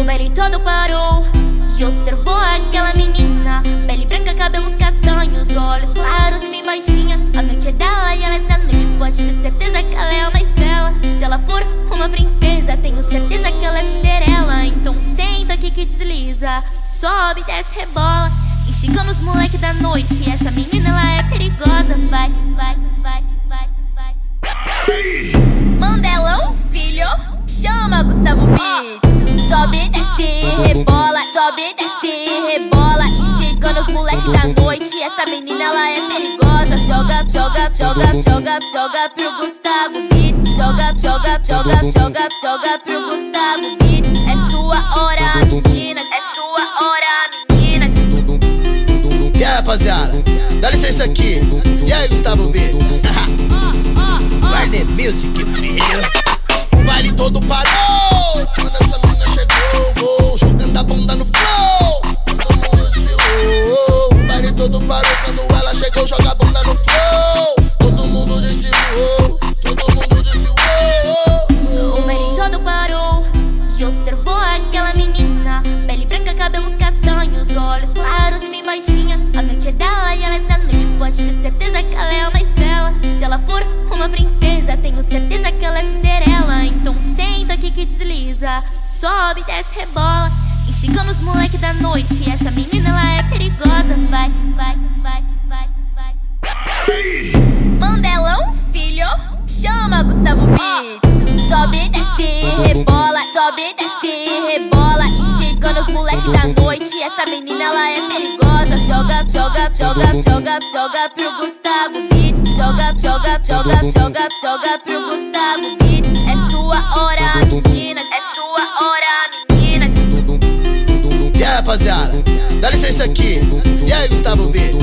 O baile todo parou e observou aquela menina. Pele branca, cabelos castanhos, olhos claros e bem baixinha. A noite é dela e ela é da noite. Pode ter certeza que ela é a mais bela. Se ela for uma princesa, tenho certeza que ela é Cinderela. Então senta aqui que desliza Sobe, desce, rebola. Esticando os moleque da noite. Essa menina ela é perigosa. Vai, vai, vai, vai, vai. Mandelão, filho? Chama Gustavo Beats moleque da noite Essa menina ela é perigosa. Joga, joga, joga, joga, joga pro Gustavo Beats. Joga, joga, joga, joga, joga pro Gustavo castanhos, olhos claros bem baixinha. A noite é dela e ela é da noite. Pode ter certeza que ela é a mais bela. Se ela for uma princesa, tenho certeza que ela é Cinderela. Então senta aqui que desliza. Sobe, desce, rebola. Esticando os moleque da noite. Essa menina ela é perigosa. Vai, vai, vai, vai, vai. Mandelão, filho? Chama Gustavo Beats moleque da noite Essa menina ela é perigosa Joga, joga, joga, joga, joga pro Gustavo Beats Joga, joga, joga, joga, joga pro Gustavo Beats É sua hora, menina É sua hora, menina E aí, rapaziada? Dá licença aqui. E aí, Gustavo Beats?